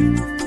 Música